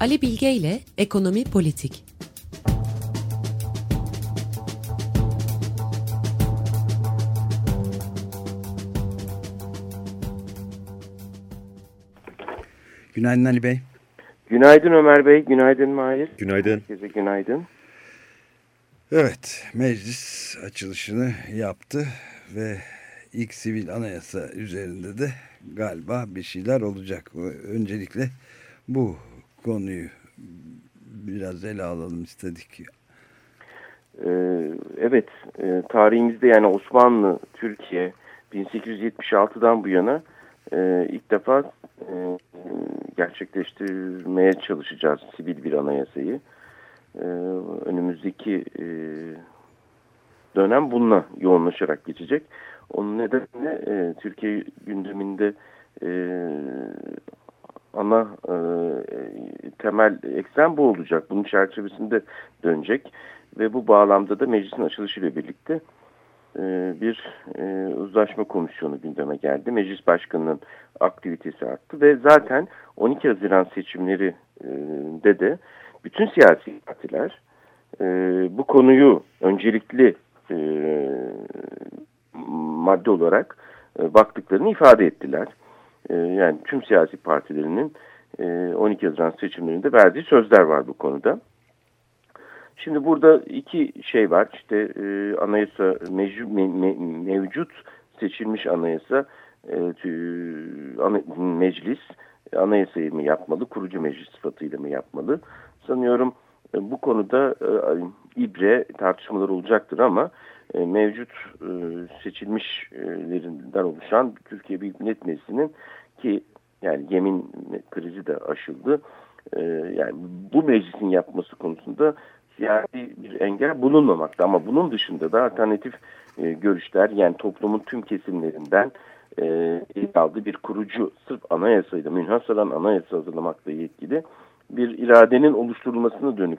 Ali Bilge ile Ekonomi Politik. Günaydın Ali Bey. Günaydın Ömer Bey, günaydın Mahir. Günaydın. Herkese günaydın. Evet, meclis açılışını yaptı ve ilk sivil anayasa üzerinde de galiba bir şeyler olacak. Öncelikle bu konuyu biraz ele alalım istedik. Ee, evet, e, tarihimizde yani Osmanlı, Türkiye 1876'dan bu yana e, ilk defa e, gerçekleştirmeye çalışacağız sivil bir anayasayı. E, önümüzdeki e, dönem bununla yoğunlaşarak geçecek. Onun nedenle e, Türkiye gündeminde e, ana e, temel eksen bu olacak. Bunun çerçevesinde dönecek ve bu bağlamda da meclisin açılışıyla birlikte e, bir e, uzlaşma komisyonu gündeme geldi. Meclis başkanının aktivitesi arttı ve zaten 12 Haziran seçimleri e, de de bütün siyasi partiler e, bu konuyu öncelikli e, madde olarak e, baktıklarını ifade ettiler. E, yani tüm siyasi partilerinin e, 12 Haziran seçimlerinde verdiği sözler var bu konuda. Şimdi burada iki şey var. İşte e, anayasa mevcut, me, me, mevcut seçilmiş anayasa e, meclis anayasayı mı yapmalı, kurucu meclis sıfatıyla mı yapmalı? Sanıyorum e, bu konuda e, ibre tartışmalar olacaktır ama e, mevcut e, seçilmişlerinden oluşan Türkiye Büyük Millet Meclisi'nin ki yani yemin krizi de aşıldı. E, yani bu meclisin yapması konusunda siyasi bir engel bulunmamakta ama bunun dışında da alternatif e, görüşler yani toplumun tüm kesimlerinden e, aldığı bir kurucu sırf anayasayla münhasıran anayasa hazırlamakla yetkili bir iradenin oluşturulmasına dönük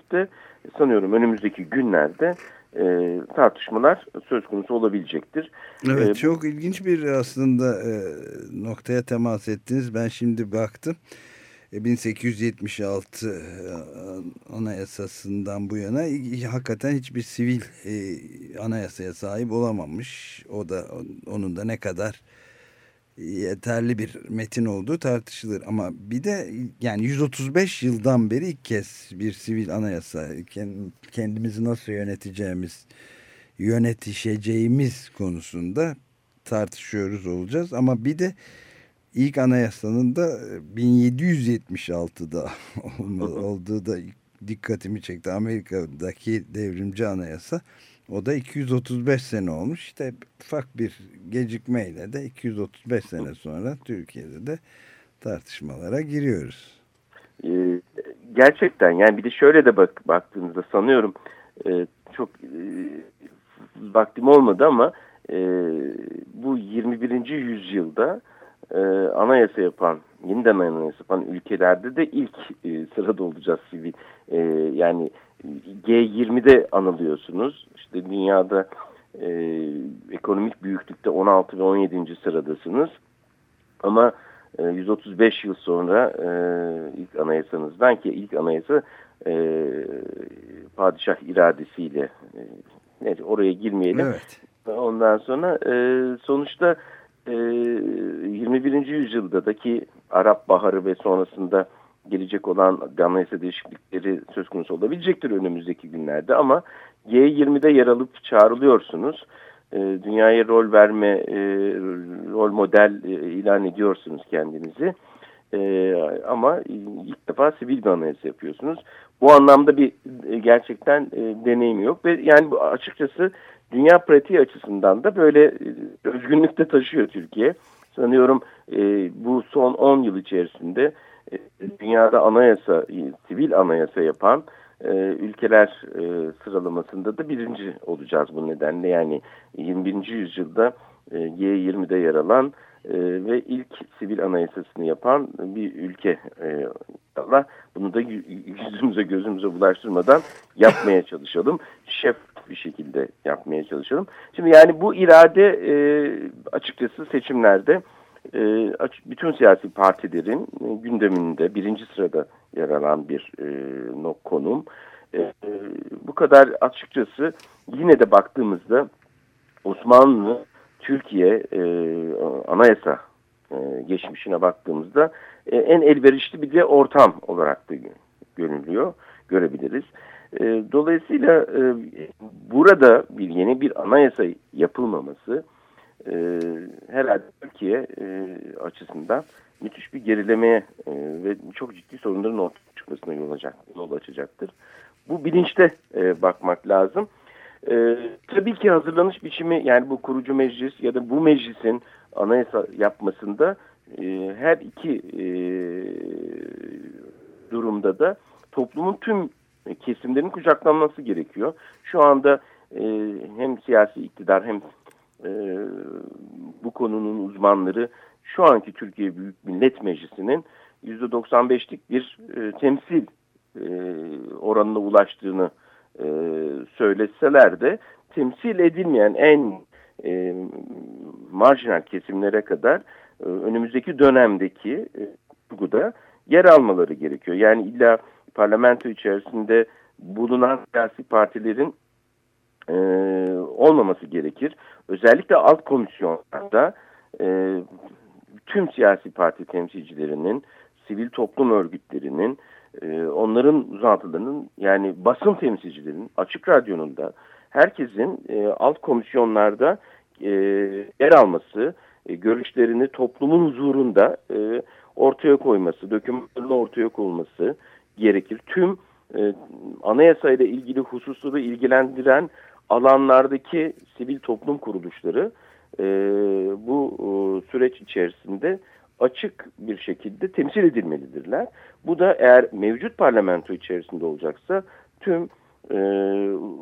sanıyorum önümüzdeki günlerde e, tartışmalar söz konusu olabilecektir. Evet ee, çok ilginç bir aslında e, noktaya temas ettiniz. Ben şimdi baktım. 1876 e, anayasasından bu yana hakikaten hiçbir sivil e, anayasaya sahip olamamış. O da onun da ne kadar yeterli bir metin olduğu tartışılır. Ama bir de yani 135 yıldan beri ilk kez bir sivil anayasa kendimizi nasıl yöneteceğimiz yönetişeceğimiz konusunda tartışıyoruz olacağız. Ama bir de ilk anayasanın da 1776'da olduğu da dikkatimi çekti. Amerika'daki devrimci anayasa o da 235 sene olmuş. İşte ufak bir gecikmeyle de 235 sene sonra Türkiye'de de tartışmalara giriyoruz. Ee, gerçekten yani bir de şöyle de bak baktığınızda sanıyorum e, çok e, vaktim olmadı ama e, bu 21. yüzyılda e, anayasa yapan, yeniden anayasa yapan ülkelerde de ilk e, sırada olacağız sivil. E, yani G20'de anılıyorsunuz. İşte dünyada e, ekonomik büyüklükte 16 ve 17. sıradasınız. Ama e, 135 yıl sonra e, ilk anayasanızdan ki ilk anayasa e, padişah iradesiyle e, neyse oraya girmeyelim. Evet. Ondan sonra e, sonuçta e, 21. yüzyılda da ki Arap Baharı ve sonrasında gelecek olan anayasa değişiklikleri söz konusu olabilecektir önümüzdeki günlerde ama G20'de yer alıp çağrılıyorsunuz. E, dünyaya rol verme, e, rol model e, ilan ediyorsunuz kendinizi. E, ama ilk defa sivil bir anayasa yapıyorsunuz. Bu anlamda bir e, gerçekten deneyim yok ve yani açıkçası dünya pratiği açısından da böyle e, özgünlükte taşıyor Türkiye. Sanıyorum e, bu son 10 yıl içerisinde e, dünyada anayasa, sivil anayasa yapan e, ülkeler e, sıralamasında da birinci olacağız bu nedenle. Yani 21. yüzyılda e, G20'de yer alan e, ve ilk sivil anayasasını yapan bir ülke. E, Allah bunu da yüzümüze gözümüze bulaştırmadan yapmaya çalışalım. Şef bir şekilde yapmaya çalışalım. Şimdi yani bu irade e, açıkçası seçimlerde e, bütün siyasi partilerin e, gündeminde birinci sırada yer alan bir e, konum. E, bu kadar açıkçası yine de baktığımızda Osmanlı Türkiye e, anayasa e, geçmişine baktığımızda e, en elverişli bir de ortam olarak da görünüyor, görebiliriz. E, dolayısıyla e, burada bir yeni bir anayasa yapılmaması e, herhalde Türkiye e, açısından müthiş bir gerilemeye e, ve çok ciddi sorunların ortaya çıkmasına yol, olacak, yol açacaktır. Bu bilinçte e, bakmak lazım. E, tabii ki hazırlanış biçimi yani bu kurucu meclis ya da bu meclisin anayasa yapmasında e, her iki e, durumda da toplumun tüm kesimlerin kucaklanması gerekiyor. Şu anda e, hem siyasi iktidar hem e, bu konunun uzmanları şu anki Türkiye Büyük Millet Meclisi'nin %95'lik bir e, temsil e, oranına ulaştığını e, söyleseler de temsil edilmeyen en e, marjinal kesimlere kadar e, önümüzdeki dönemdeki kurguda e, yer almaları gerekiyor. Yani illa parlamento içerisinde bulunan siyasi partilerin e, olmaması gerekir. Özellikle alt komisyonlarda e, tüm siyasi parti temsilcilerinin, sivil toplum örgütlerinin, e, onların uzantılarının yani basın temsilcilerinin, açık radyonun da herkesin e, alt komisyonlarda e, yer alması, e, görüşlerini toplumun huzurunda e, ortaya koyması, dokümanlarını ortaya koyması gerekir. Tüm e, anayasayla ilgili hususları ilgilendiren alanlardaki sivil toplum kuruluşları e, bu e, süreç içerisinde açık bir şekilde temsil edilmelidirler. Bu da eğer mevcut parlamento içerisinde olacaksa tüm e,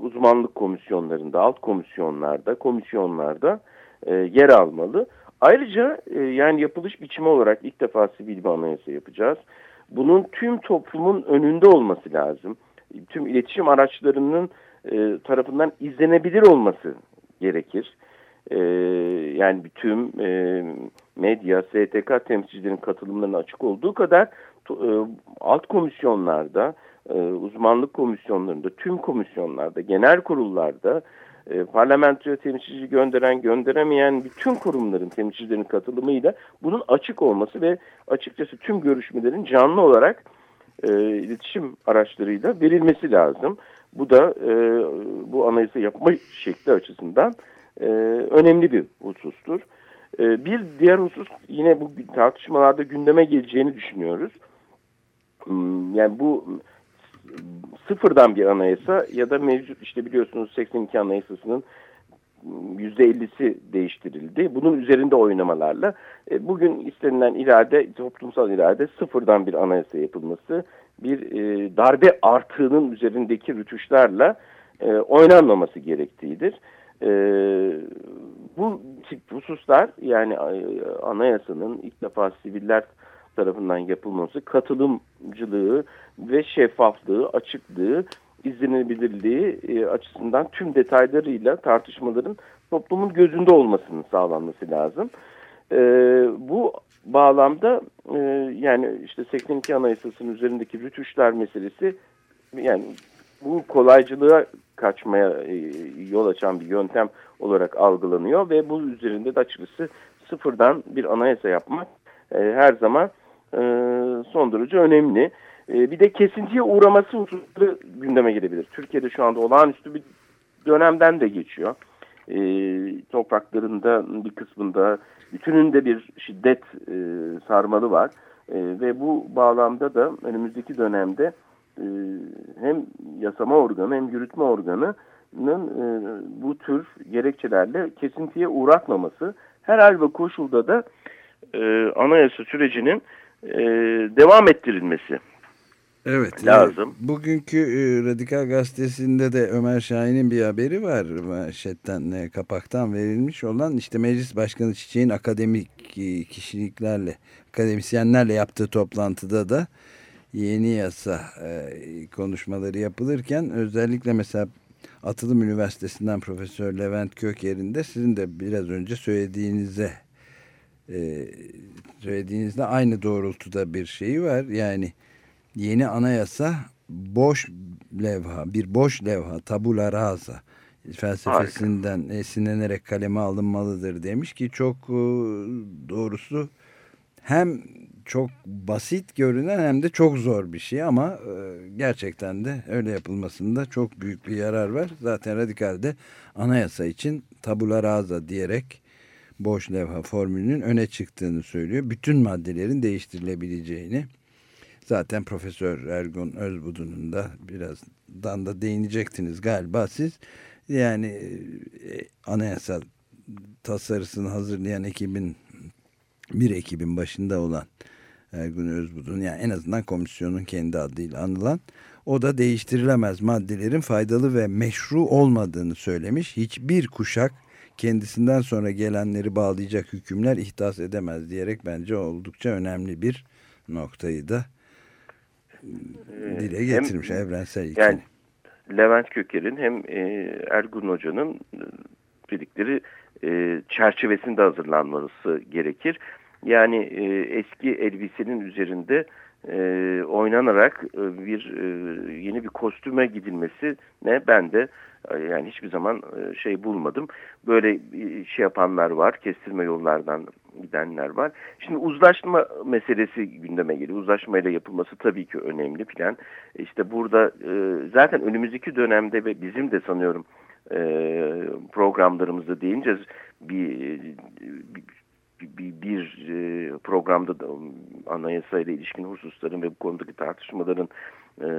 uzmanlık komisyonlarında, alt komisyonlarda, komisyonlarda e, yer almalı. Ayrıca e, yani yapılış biçimi olarak ilk defa sivil bir anayasa yapacağız. Bunun tüm toplumun önünde olması lazım. Tüm iletişim araçlarının e, tarafından izlenebilir olması gerekir. E, yani bütün e, medya, STK temsilcilerin katılımlarına açık olduğu kadar e, alt komisyonlarda, e, uzmanlık komisyonlarında, tüm komisyonlarda, genel kurullarda e, parlamentoya temsilci gönderen, gönderemeyen bütün kurumların temsilcilerinin katılımıyla bunun açık olması ve açıkçası tüm görüşmelerin canlı olarak e, iletişim araçlarıyla verilmesi lazım. Bu da e, bu anayasa yapma şekli açısından e, önemli bir husustur. E, bir diğer husus yine bu tartışmalarda gündeme geleceğini düşünüyoruz. Hmm, yani bu sıfırdan bir anayasa ya da mevcut işte biliyorsunuz 82 anayasasının %50'si değiştirildi. Bunun üzerinde oynamalarla e, bugün istenilen irade, toplumsal irade sıfırdan bir anayasa yapılması, bir e, darbe artığının üzerindeki rütuşlarla e, oynanmaması gerektiğidir. E, bu hususlar yani e, anayasanın ilk defa siviller tarafından yapılması katılımcılığı ve şeffaflığı, açıklığı, izlenebilirliği e, açısından tüm detaylarıyla tartışmaların toplumun gözünde olmasının sağlanması lazım. E, bu bağlamda e, yani işte 82 Anayasası'nın üzerindeki rütuşlar meselesi yani bu kolaycılığa kaçmaya e, yol açan bir yöntem olarak algılanıyor ve bu üzerinde de açıkçası sıfırdan bir anayasa yapmak e, her zaman e, son derece önemli. E, bir de kesintiye uğraması hususları gündeme gelebilir. Türkiye'de şu anda olağanüstü bir dönemden de geçiyor. E, topraklarında bir kısmında bütününde bir şiddet e, sarmalı var. E, ve bu bağlamda da önümüzdeki dönemde e, hem yasama organı hem yürütme organının e, bu tür gerekçelerle kesintiye uğratmaması her hal ve koşulda da e, anayasa sürecinin e, devam ettirilmesi Evet. Lazım. E, bugünkü e, Radikal Gazetesi'nde de Ömer Şahin'in bir haberi var. Manşetten, e, kapaktan verilmiş olan işte Meclis Başkanı Çiçek'in akademik kişiliklerle, akademisyenlerle yaptığı toplantıda da yeni yasa e, konuşmaları yapılırken özellikle mesela Atılım Üniversitesi'nden Profesör Levent Köker'in de sizin de biraz önce söylediğinize e, söylediğinizde aynı doğrultuda bir şeyi var. Yani yeni anayasa boş levha, bir boş levha, tabula rasa felsefesinden Harika. esinlenerek kaleme alınmalıdır demiş ki çok e, doğrusu hem çok basit görünen hem de çok zor bir şey ama e, gerçekten de öyle yapılmasında çok büyük bir yarar var. Zaten radikalde anayasa için tabula rasa diyerek boş levha formülünün öne çıktığını söylüyor. Bütün maddelerin değiştirilebileceğini zaten Profesör Ergun Özbudu'nun da birazdan da değinecektiniz galiba siz. Yani e, anayasa tasarısını hazırlayan ekibin bir ekibin başında olan Ergun Özbudun yani en azından komisyonun kendi adıyla anılan o da değiştirilemez maddelerin faydalı ve meşru olmadığını söylemiş. Hiçbir kuşak kendisinden sonra gelenleri bağlayacak hükümler ihdas edemez diyerek bence oldukça önemli bir noktayı da ee, dile getirmiş hem, evrensel ilkeni. Yani Levent Köker'in hem e, Ergun Hoca'nın e, dedikleri e, çerçevesinde hazırlanması gerekir. Yani e, eski elbisenin üzerinde e, oynanarak e, bir e, yeni bir kostüme gidilmesi ne ben de e, yani hiçbir zaman e, şey bulmadım. Böyle şey yapanlar var, kestirme yollardan gidenler var. Şimdi uzlaşma meselesi gündeme geliyor. Uzlaşmayla yapılması tabii ki önemli plan. İşte burada e, zaten önümüzdeki dönemde ve bizim de sanıyorum e, programlarımızda deyince bir, bir bir, bir e, programda da anayasa ile ilişkin hususların ve bu konudaki tartışmaların e,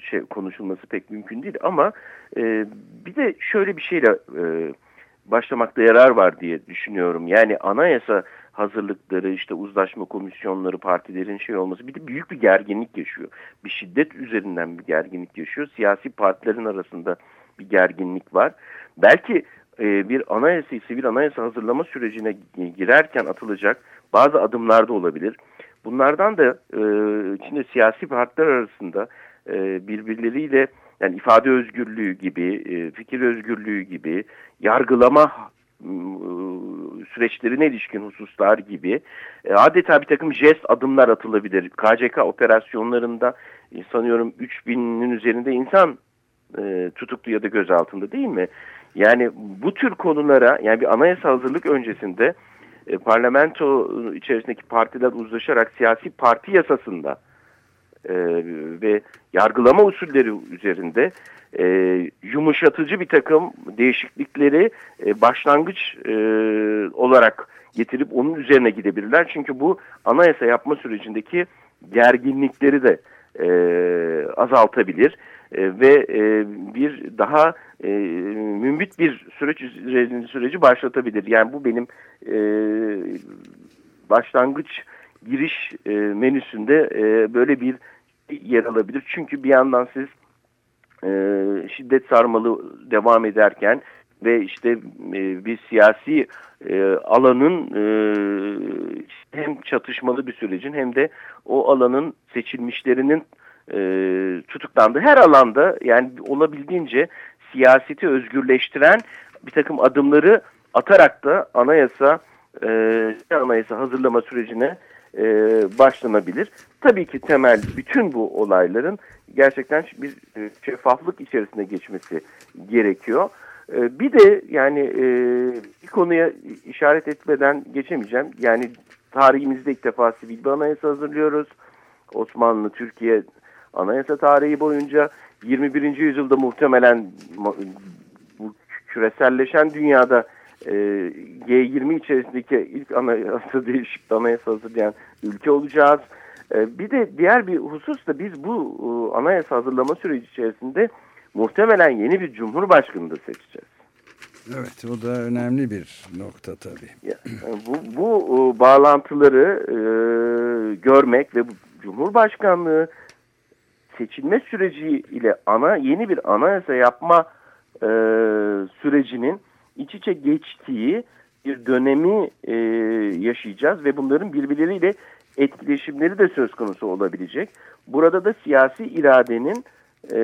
şey konuşulması pek mümkün değil ama e, bir de şöyle bir şeyle e, başlamakta yarar var diye düşünüyorum. Yani anayasa hazırlıkları, işte uzlaşma komisyonları, partilerin şey olması bir de büyük bir gerginlik yaşıyor. Bir şiddet üzerinden bir gerginlik yaşıyor. Siyasi partilerin arasında bir gerginlik var. Belki e, bir anayasa, sivil anayasa hazırlama sürecine girerken atılacak bazı adımlar da olabilir. Bunlardan da içinde siyasi partiler arasında e, birbirleriyle yani ifade özgürlüğü gibi, e, fikir özgürlüğü gibi, yargılama e, süreçlerine ilişkin hususlar gibi adeta bir takım jest adımlar atılabilir. KCK operasyonlarında sanıyorum 3000'in üzerinde insan tutuklu ya da gözaltında değil mi? Yani bu tür konulara yani bir anayasa hazırlık öncesinde e, parlamento içerisindeki partiler uzlaşarak siyasi parti yasasında e, ve yargılama usulleri üzerinde e, yumuşatıcı bir takım değişiklikleri e, başlangıç e, olarak getirip onun üzerine gidebilirler. Çünkü bu anayasa yapma sürecindeki gerginlikleri de e, azaltabilir e, ve e, bir daha e, mümbit bir süreç süreci başlatabilir. Yani bu benim e, başlangıç giriş menüsünde böyle bir yer alabilir. Çünkü bir yandan siz şiddet sarmalı devam ederken ve işte bir siyasi alanın hem çatışmalı bir sürecin hem de o alanın seçilmişlerinin e, tutuklandığı her alanda yani olabildiğince siyaseti özgürleştiren bir takım adımları atarak da anayasa e, anayasa hazırlama sürecine e, başlanabilir. Tabii ki temel bütün bu olayların gerçekten bir e, şeffaflık içerisinde geçmesi gerekiyor. E, bir de yani e, bir konuya işaret etmeden geçemeyeceğim. Yani tarihimizde ilk defa sivil bir anayasa hazırlıyoruz. Osmanlı, Türkiye anayasa tarihi boyunca 21. yüzyılda muhtemelen bu küreselleşen dünyada e, G20 içerisindeki ilk anayasa değişik anayasa hazırlayan ülke olacağız. E, bir de diğer bir husus da biz bu e, anayasa hazırlama süreci içerisinde muhtemelen yeni bir cumhurbaşkanı da seçeceğiz. Evet o da önemli bir nokta tabii. Ya, bu bu bağlantıları e, görmek ve bu Cumhurbaşkanlığı seçilme süreci ile ana yeni bir anayasa yapma e, sürecinin iç içe geçtiği bir dönemi e, yaşayacağız ve bunların birbirleriyle etkileşimleri de söz konusu olabilecek. Burada da siyasi iradenin e,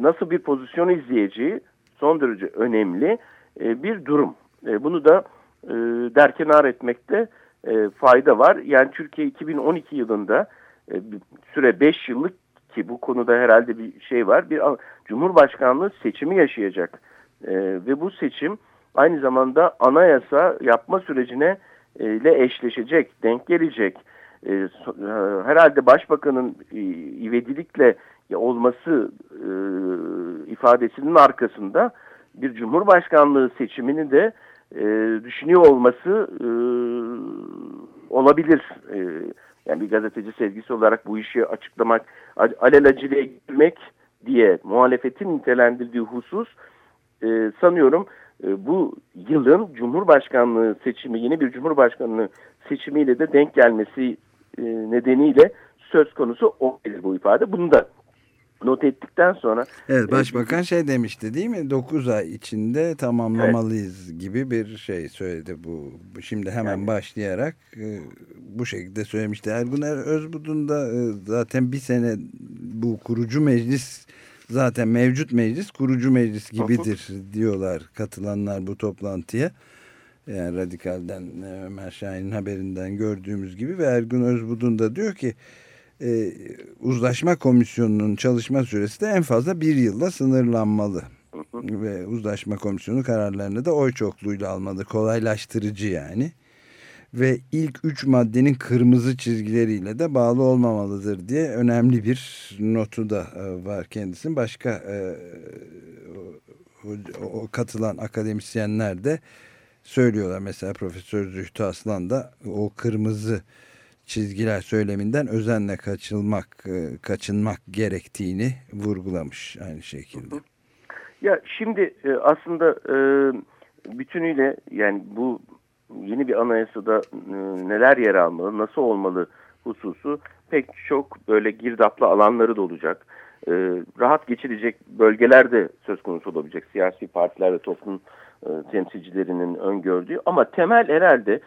nasıl bir pozisyon izleyeceği son derece önemli e, bir durum. E, bunu da e, derkenar etmekte e, fayda var. Yani Türkiye 2012 yılında e, süre 5 yıllık ki bu konuda herhalde bir şey var. Bir Cumhurbaşkanlığı seçimi yaşayacak. E, ve bu seçim aynı zamanda anayasa yapma sürecine e, ile eşleşecek, denk gelecek. E, e, herhalde başbakanın e, ivedilikle olması e, ifadesinin arkasında bir cumhurbaşkanlığı seçimini de e, düşünüyor olması e, olabilir. E, yani bir gazeteci sevgisi olarak bu işi açıklamak, alelacele girmek diye muhalefetin nitelendirdiği husus e, sanıyorum e, bu yılın Cumhurbaşkanlığı seçimi, yeni bir Cumhurbaşkanlığı seçimiyle de denk gelmesi e, nedeniyle söz konusu olabilir bu ifade. Bunu da not ettikten sonra... Evet e, Başbakan e, şey demişti değil mi? 9 ay içinde tamamlamalıyız evet. gibi bir şey söyledi bu. Şimdi hemen yani, başlayarak e, bu şekilde söylemişti. Ergun Özbudun da e, zaten bir sene bu kurucu meclis zaten mevcut meclis kurucu meclis gibidir diyorlar katılanlar bu toplantıya. Yani Radikal'den e, Ömer Şahin'in haberinden gördüğümüz gibi ve Ergun Özbudun da diyor ki e, uzlaşma komisyonunun çalışma süresi de en fazla bir yılla sınırlanmalı. Ve uzlaşma komisyonu kararlarını da oy çokluğuyla almalı. Kolaylaştırıcı yani. Ve ilk üç maddenin kırmızı çizgileriyle de bağlı olmamalıdır diye önemli bir notu da e, var kendisinin. Başka e, o, o katılan akademisyenler de söylüyorlar. Mesela Profesör Zühtü Aslan da o kırmızı çizgiler söyleminden özenle kaçılmak e, kaçınmak gerektiğini vurgulamış aynı şekilde. Ya şimdi e, aslında e, bütünüyle yani bu yeni bir anayasada neler yer almalı, nasıl olmalı hususu pek çok böyle girdaplı alanları da olacak. Rahat geçilecek bölgeler de söz konusu olabilecek. Siyasi partiler ve toplum temsilcilerinin öngördüğü ama temel herhalde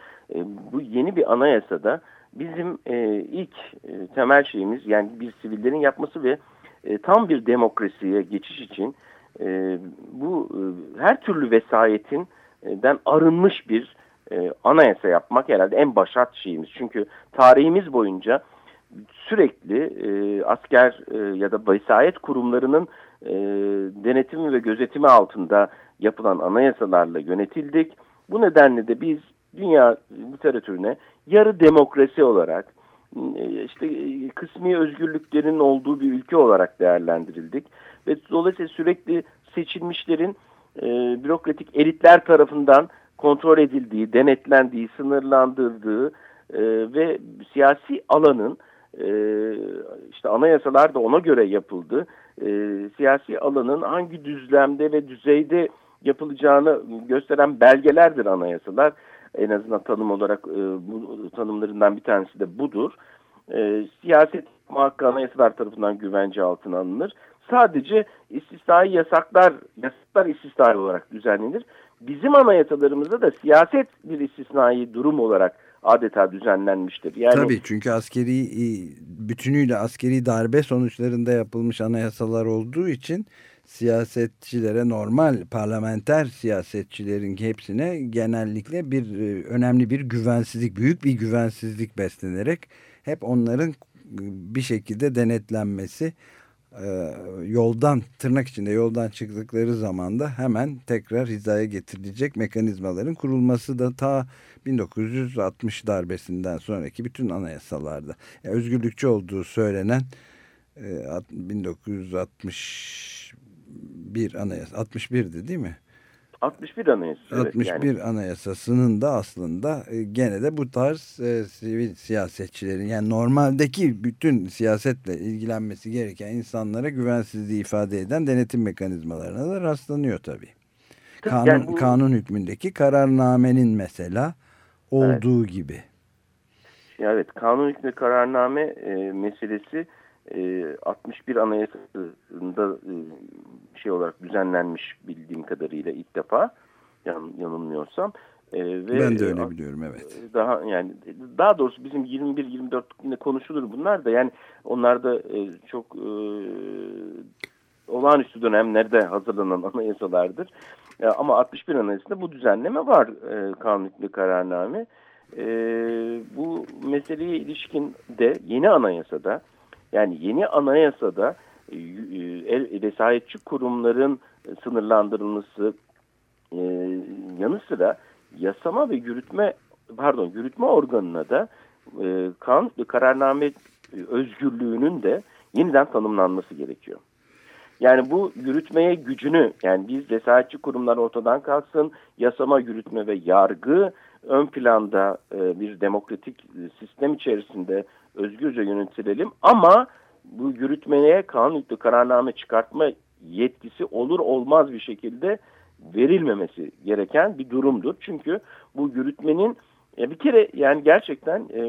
bu yeni bir anayasada bizim e, ilk e, temel şeyimiz yani bir sivillerin yapması ve e, tam bir demokrasiye geçiş için e, bu e, her türlü vesayetinden arınmış bir e, anayasa yapmak herhalde en başat şeyimiz. Çünkü tarihimiz boyunca sürekli e, asker e, ya da vesayet kurumlarının e, denetimi ve gözetimi altında yapılan anayasalarla yönetildik. Bu nedenle de biz dünya literatürüne yarı demokrasi olarak e, işte e, kısmi özgürlüklerin olduğu bir ülke olarak değerlendirildik. Ve dolayısıyla sürekli seçilmişlerin e, bürokratik elitler tarafından kontrol edildiği, denetlendiği, sınırlandırdığı e, ve siyasi alanın e, işte anayasalar da ona göre yapıldı. E, siyasi alanın hangi düzlemde ve düzeyde yapılacağını gösteren belgelerdir anayasalar en azından tanım olarak e, bu tanımlarından bir tanesi de budur. E, siyaset hakkı anayasalar tarafından güvence altına alınır. Sadece istisnai yasaklar, yasaklar istisnai olarak düzenlenir. Bizim anayasalarımızda da siyaset bir istisnai durum olarak adeta düzenlenmiştir. Yani, Tabii çünkü askeri bütünüyle askeri darbe sonuçlarında yapılmış anayasalar olduğu için siyasetçilere normal parlamenter siyasetçilerin hepsine genellikle bir e, önemli bir güvensizlik, büyük bir güvensizlik beslenerek hep onların bir şekilde denetlenmesi e, yoldan tırnak içinde yoldan çıktıkları zaman da hemen tekrar hizaya getirilecek mekanizmaların kurulması da ta 1960 darbesinden sonraki bütün anayasalarda yani özgürlükçü olduğu söylenen 1960 e, bir anayasa 61'di değil mi? 61 anayasası. 61 yani. anayasasının da aslında e, gene de bu tarz e, sivil siyasetçilerin yani normaldeki bütün siyasetle ilgilenmesi gereken insanlara güvensizliği ifade eden denetim mekanizmalarına da rastlanıyor tabii. Kanun, yani bu... kanun hükmündeki kararnamenin mesela olduğu evet. gibi. Evet kanun hükmünde kararname e, meselesi e, 61 Anayasası'nda e, şey olarak düzenlenmiş bildiğim kadarıyla ilk defa yan, yanılmıyorsam. E, ve ben de öyle e, biliyorum evet. Daha yani daha doğrusu bizim 21-24 günde konuşulur bunlar da yani onlar da e, çok e, olağanüstü dönemlerde hazırlanan anayasalardır. E, ama 61 Anayasası'nda bu düzenleme var e, kanun hükmü kararname. E, bu meseleye ilişkin de yeni anayasada yani yeni anayasada e, e, vesayetçi kurumların sınırlandırılması e, yanı sıra yasama ve yürütme pardon yürütme organına da e, kanun kararname özgürlüğünün de yeniden tanımlanması gerekiyor. Yani bu yürütmeye gücünü yani biz vesayetçi kurumlar ortadan kalksın, yasama, yürütme ve yargı ön planda e, bir demokratik sistem içerisinde özgürce yönetilelim ama bu yürütmeye kanun yüklü kararname çıkartma yetkisi olur olmaz bir şekilde verilmemesi gereken bir durumdur. Çünkü bu yürütmenin e, bir kere yani gerçekten e,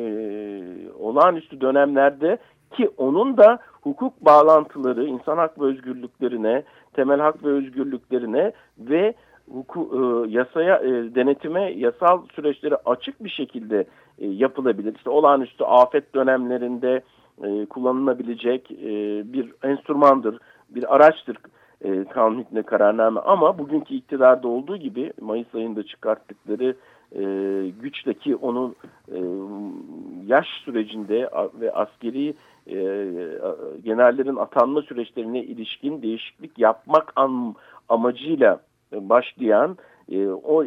olağanüstü dönemlerde ki onun da hukuk bağlantıları insan hak ve özgürlüklerine, temel hak ve özgürlüklerine ve huku, e, yasaya e, denetime yasal süreçleri açık bir şekilde e, yapılabilir. İşte olağanüstü afet dönemlerinde e, kullanılabilecek e, bir enstrümandır, bir araçtır e, kanun hükmüne kararname ama bugünkü iktidarda olduğu gibi Mayıs ayında çıkarttıkları e, güçteki onun e, yaş sürecinde ve askeri e, generallerin atanma süreçlerine ilişkin değişiklik yapmak am, amacıyla başlayan e, o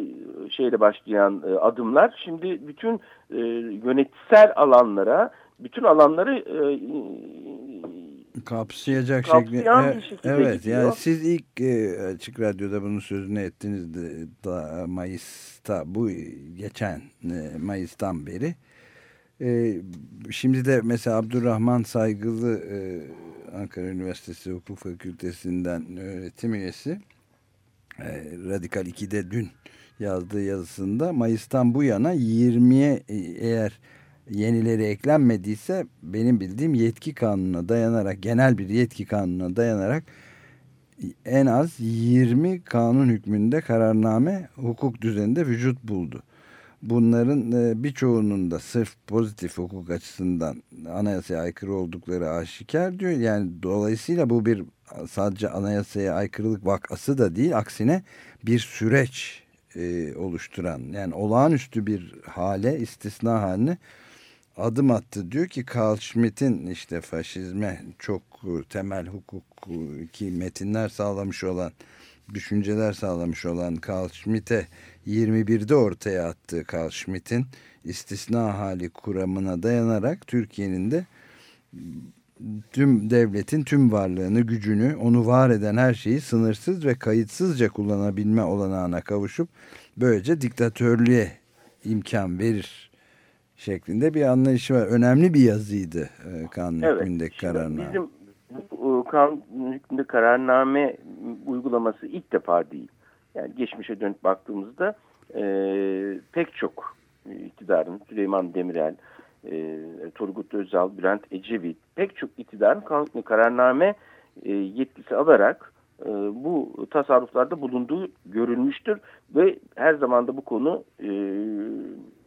şeyle başlayan e, adımlar şimdi bütün e, yönetsel alanlara bütün alanları e, kapsayacak şekilde. şekilde evet gidiyor. yani siz ilk e, açık radyoda bunun sözünü ettiniz de, da Mayıs'ta bu geçen e, Mayıs'tan beri. E, şimdi de mesela Abdurrahman Saygılı e, Ankara Üniversitesi Hukuk Fakültesinden öğretim üyesi e, Radikal 2'de dün yazdığı yazısında Mayıs'tan bu yana 20'ye e, eğer yenileri eklenmediyse benim bildiğim yetki kanununa dayanarak genel bir yetki kanununa dayanarak en az 20 kanun hükmünde kararname hukuk düzeninde vücut buldu. Bunların e, birçoğunun da sırf pozitif hukuk açısından anayasaya aykırı oldukları aşikar diyor. Yani dolayısıyla bu bir sadece anayasaya aykırılık vakası da değil aksine bir süreç e, oluşturan yani olağanüstü bir hale istisna haline adım attı. Diyor ki Carl Schmitt'in işte faşizme çok temel hukuki metinler sağlamış olan, düşünceler sağlamış olan Carl Schmitt'e 21'de ortaya attığı Carl Schmitt'in istisna hali kuramına dayanarak Türkiye'nin de tüm devletin tüm varlığını, gücünü, onu var eden her şeyi sınırsız ve kayıtsızca kullanabilme olanağına kavuşup böylece diktatörlüğe imkan verir şeklinde bir anlayışı var. Önemli bir yazıydı e, kanun evet, hükmündeki kararname. Bizim e, kanun hükmünde kararname uygulaması ilk defa değil. Yani geçmişe dönüp baktığımızda e, pek çok iktidarın Süleyman Demirel, e, Turgut Özal, Bülent Ecevit pek çok iktidarın kanun kararname e, yetkisi alarak e, bu tasarruflarda bulunduğu görülmüştür ve her zaman da bu konu e,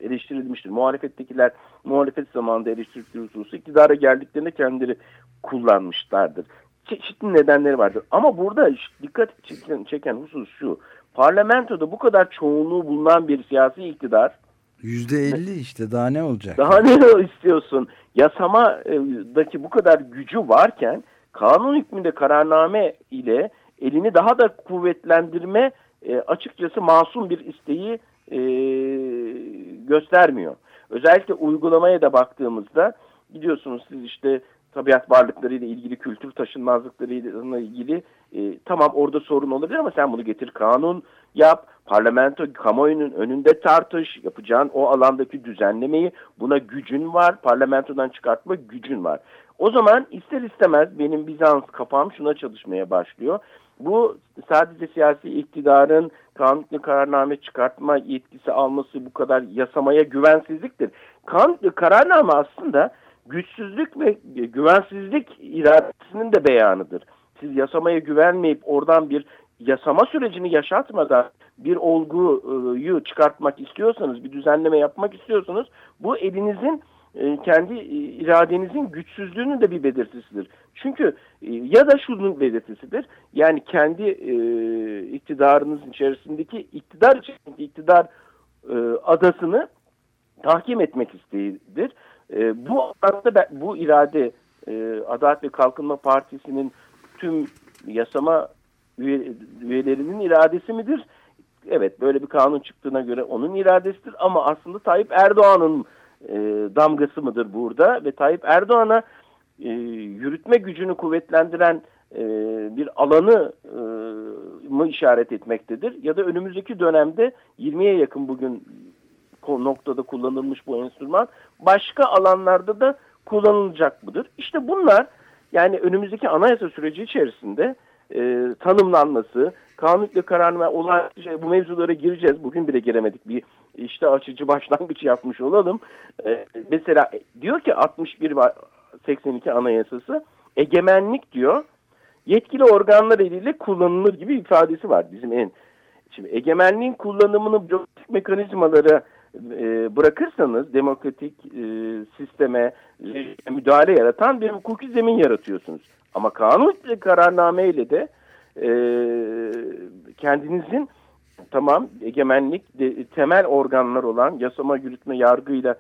eleştirilmiştir. Muhalefettekiler muhalefet zamanında eleştirdikleri hususu iktidara geldiklerinde kendileri kullanmışlardır. Çeşitli nedenleri vardır. Ama burada dikkat çeken, çeken husus şu. Parlamentoda bu kadar çoğunluğu bulunan bir siyasi iktidar Yüzde elli işte daha ne olacak? Daha ne istiyorsun? Yasamadaki bu kadar gücü varken kanun hükmünde kararname ile elini daha da kuvvetlendirme e, açıkçası masum bir isteği e, göstermiyor. Özellikle uygulamaya da baktığımızda gidiyorsunuz siz işte tabiat varlıkları ile ilgili kültür taşınmazlıkları ile ilgili e, tamam orada sorun olabilir ama sen bunu getir kanun yap, parlamento kamuoyunun önünde tartış, yapacağın o alandaki düzenlemeyi buna gücün var, parlamentodan çıkartma gücün var. O zaman ister istemez benim Bizans kafam şuna çalışmaya başlıyor. Bu sadece siyasi iktidarın kanunlu kararname çıkartma yetkisi alması bu kadar yasamaya güvensizliktir. Kanunlu kararname aslında güçsüzlük ve güvensizlik iradesinin de beyanıdır. Siz yasamaya güvenmeyip oradan bir yasama sürecini yaşatmadan bir olguyu çıkartmak istiyorsanız, bir düzenleme yapmak istiyorsanız bu elinizin e, kendi e, iradenizin güçsüzlüğünün de bir belirtisidir. Çünkü e, ya da şunun belirtisidir. Yani kendi iktidarınızın içerisindeki iktidar içerisindeki iktidar adasını tahkim etmek isteğidir. Bu bu irade Adalet ve Kalkınma Partisi'nin tüm yasama üye, üyelerinin iradesi midir? Evet böyle bir kanun çıktığına göre onun iradesidir ama aslında Tayyip Erdoğan'ın e, damgası mıdır burada ve Tayyip Erdoğan'a e, yürütme gücünü kuvvetlendiren e, bir alanı e, mı işaret etmektedir ya da önümüzdeki dönemde 20'ye yakın bugün noktada kullanılmış bu enstrüman başka alanlarda da kullanılacak mıdır? İşte bunlar yani önümüzdeki anayasa süreci içerisinde e, tanımlanması, kanun ve kararname olan şey, bu mevzulara gireceğiz. Bugün bile giremedik. Bir işte açıcı başlangıç yapmış olalım. E, mesela diyor ki 61 82 anayasası egemenlik diyor yetkili organlar eliyle kullanılır gibi ifadesi var bizim en. Şimdi egemenliğin kullanımını bürokratik mekanizmalara e, bırakırsanız demokratik e, sisteme e, müdahale yaratan bir hukuki zemin yaratıyorsunuz. Ama kanun kararname ile de kendinizin tamam egemenlik temel organlar olan yasama, yürütme, yargıyla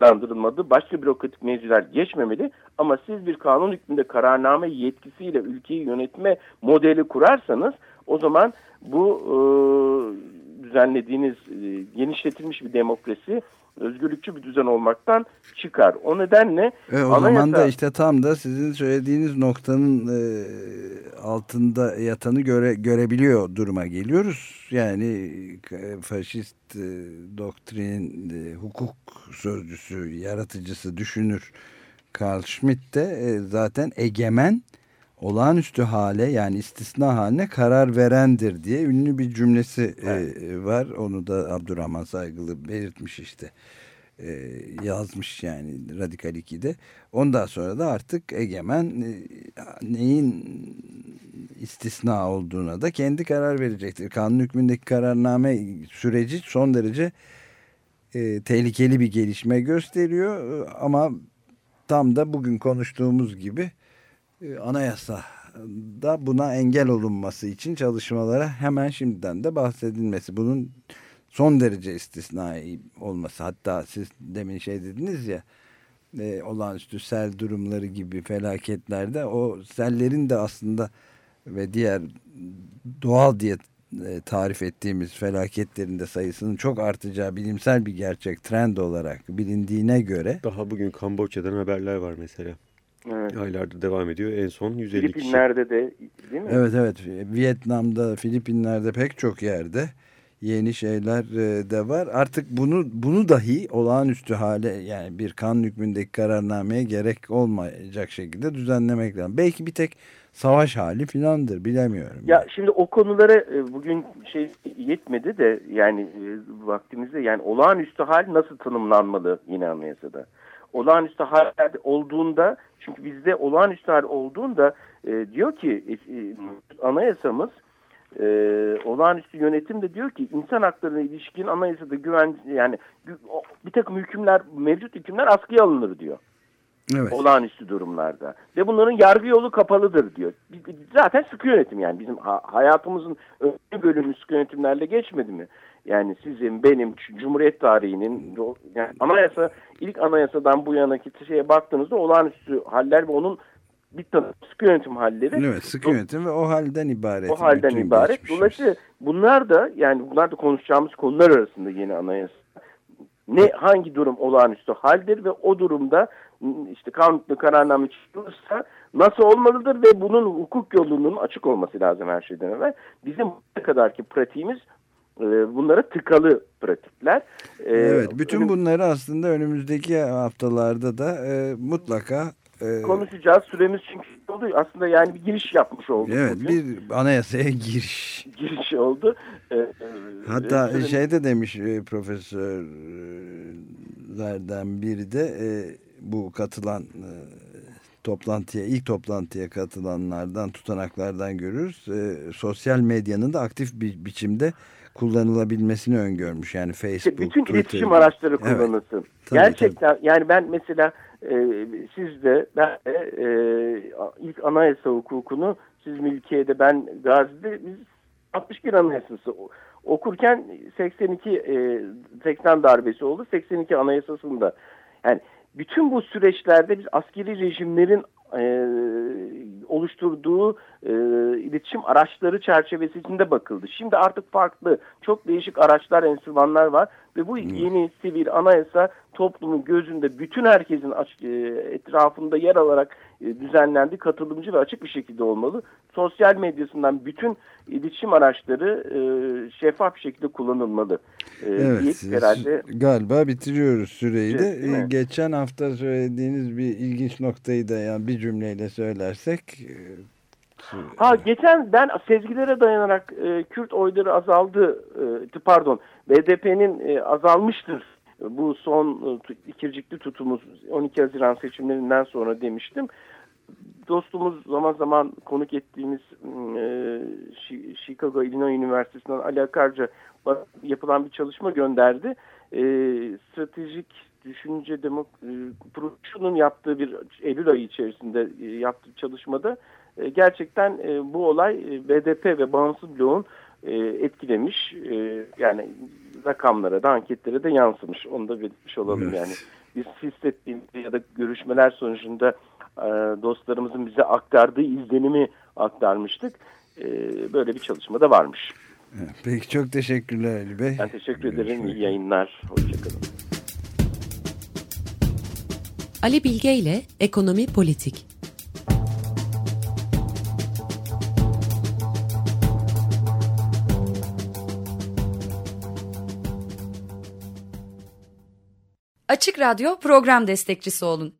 sınırlandırılmadı. Başka bürokratik mevzular geçmemeli ama siz bir kanun hükmünde kararname yetkisiyle ülkeyi yönetme modeli kurarsanız o zaman bu e, düzenlediğiniz e, genişletilmiş bir demokrasi özgürlükçü bir düzen olmaktan çıkar. O nedenle e, o anayasa... zaman da işte tam da sizin söylediğiniz noktanın e, altında yatanı göre, görebiliyor duruma geliyoruz. Yani e, faşist e, doktrinin e, hukuk sözcüsü, yaratıcısı, düşünür Carl Schmitt de e, zaten egemen olağanüstü hale yani istisna haline karar verendir diye ünlü bir cümlesi e, evet. e, var. Onu da Abdurrahman Saygılı belirtmiş işte. E, yazmış yani Radikal 2'de. Ondan sonra da artık egemen e, neyin istisna olduğuna da kendi karar verecektir. Kanun hükmündeki kararname süreci son derece e, tehlikeli bir gelişme gösteriyor. Ama tam da bugün konuştuğumuz gibi e, anayasa da buna engel olunması için çalışmalara hemen şimdiden de bahsedilmesi. Bunun son derece istisnai olması. Hatta siz demin şey dediniz ya e, olağanüstü sel durumları gibi felaketlerde o sellerin de aslında ve diğer doğal diye e, tarif ettiğimiz felaketlerin de sayısının çok artacağı bilimsel bir gerçek trend olarak bilindiğine göre. Daha bugün Kamboçya'dan haberler var mesela. Evet. Aylardır devam ediyor. En son 150 kişi. Filipinler'de de değil mi? Evet evet. Vietnam'da, Filipinler'de pek çok yerde yeni şeyler e, de var. Artık bunu bunu dahi olağanüstü hale yani bir kan hükmündeki kararnameye gerek olmayacak şekilde düzenlemek lazım. Belki bir tek savaş hali filandır bilemiyorum. Ya yani. şimdi o konulara e, bugün şey yetmedi de yani e, vaktimizde yani olağanüstü hal nasıl tanımlanmalı yine anayasada? Olağanüstü hal olduğunda çünkü bizde olağanüstü hal olduğunda e, diyor ki e, e, anayasamız e, olağanüstü yönetim de diyor ki insan haklarına ilişkin anayasada güven yani bir takım hükümler mevcut hükümler askıya alınır diyor. Evet. Olağanüstü durumlarda. Ve bunların yargı yolu kapalıdır diyor. Zaten sıkı yönetim yani bizim hayatımızın önemli bölümü sıkı yönetimlerle geçmedi mi? Yani sizin, benim, Cumhuriyet tarihinin yani anayasa, ilk anayasadan bu yanaki şeye baktığınızda olağanüstü haller ve onun bir tanım sıkı yönetim halleri. Evet sıkı yönetim ve o halden ibaret. O halden ibaret. Dolayısıyla bunlar da yani bunlar da konuşacağımız konular arasında yeni anayasa. Ne hangi durum olağanüstü haldir ve o durumda işte kanunlu kararname çıkılırsa nasıl olmalıdır ve bunun hukuk yolunun açık olması lazım her şeyden evvel. Bizim ne kadarki pratiğimiz bunlara tıkalı pratikler. E, evet, bütün bunları aslında önümüzdeki haftalarda da e, mutlaka e, konuşacağız. Süremiz çünkü oldu. Aslında yani bir giriş yapmış olduk. Evet, bugün. bir anayasaya giriş. Giriş oldu. Hatta süremiz... şey de demiş profesörlerden biri de bu katılan toplantıya ilk toplantıya katılanlardan tutanaklardan görürüz. E, sosyal medyanın da aktif bir biçimde kullanılabilmesini öngörmüş. Yani Facebook, işte Bütün Twitter. iletişim araçları kullanılsın. Evet. Tabii, Gerçekten tabii. yani ben mesela e, siz de ben de e, ilk anayasa hukukunu siz mülkiyede ben Gazi'de biz 61 anayasası okurken 82 e, 80 darbesi oldu. 82 anayasasında yani bütün bu süreçlerde biz askeri rejimlerin e, oluşturduğu e, iletişim araçları çerçevesi içinde bakıldı. Şimdi artık farklı, çok değişik araçlar, enstrümanlar var ve bu yeni sivil anayasa toplumun gözünde bütün herkesin e, etrafında yer alarak düzenlendi, katılımcı ve açık bir şekilde olmalı. Sosyal medyasından bütün iletişim araçları e, şeffaf bir şekilde kullanılmalı. E, evet, herhalde. galiba bitiriyoruz süreyi de. E, geçen hafta söylediğiniz bir ilginç noktayı da yani bir cümleyle söylersek... E, ha geçen ben sezgilere dayanarak e, Kürt oyları azaldı, e, pardon BDP'nin e, azalmıştır bu son e, ikircikli tutumuz 12 Haziran seçimlerinden sonra demiştim. Dostumuz zaman zaman konuk ettiğimiz e, Chicago Illinois Üniversitesi'nden Ali Akarca yapılan bir çalışma gönderdi. E, stratejik düşünce demok e, yaptığı bir Eylül ayı içerisinde e, yaptığı çalışmada e, gerçekten e, bu olay BDP ve bağımsız bloğun etkilemiş. Yani rakamlara da anketlere de yansımış. Onu da belirtmiş olalım evet. yani. Biz hissettiğimiz ya da görüşmeler sonucunda e, dostlarımızın bize aktardığı izlenimi aktarmıştık. E, böyle bir çalışma da varmış. Peki çok teşekkürler Ali Bey. Ben teşekkür Görüşmek ederim. İyi yayınlar. Hoşçakalın. Ali Bilge ile Ekonomi Politik Açık Radyo program destekçisi olun.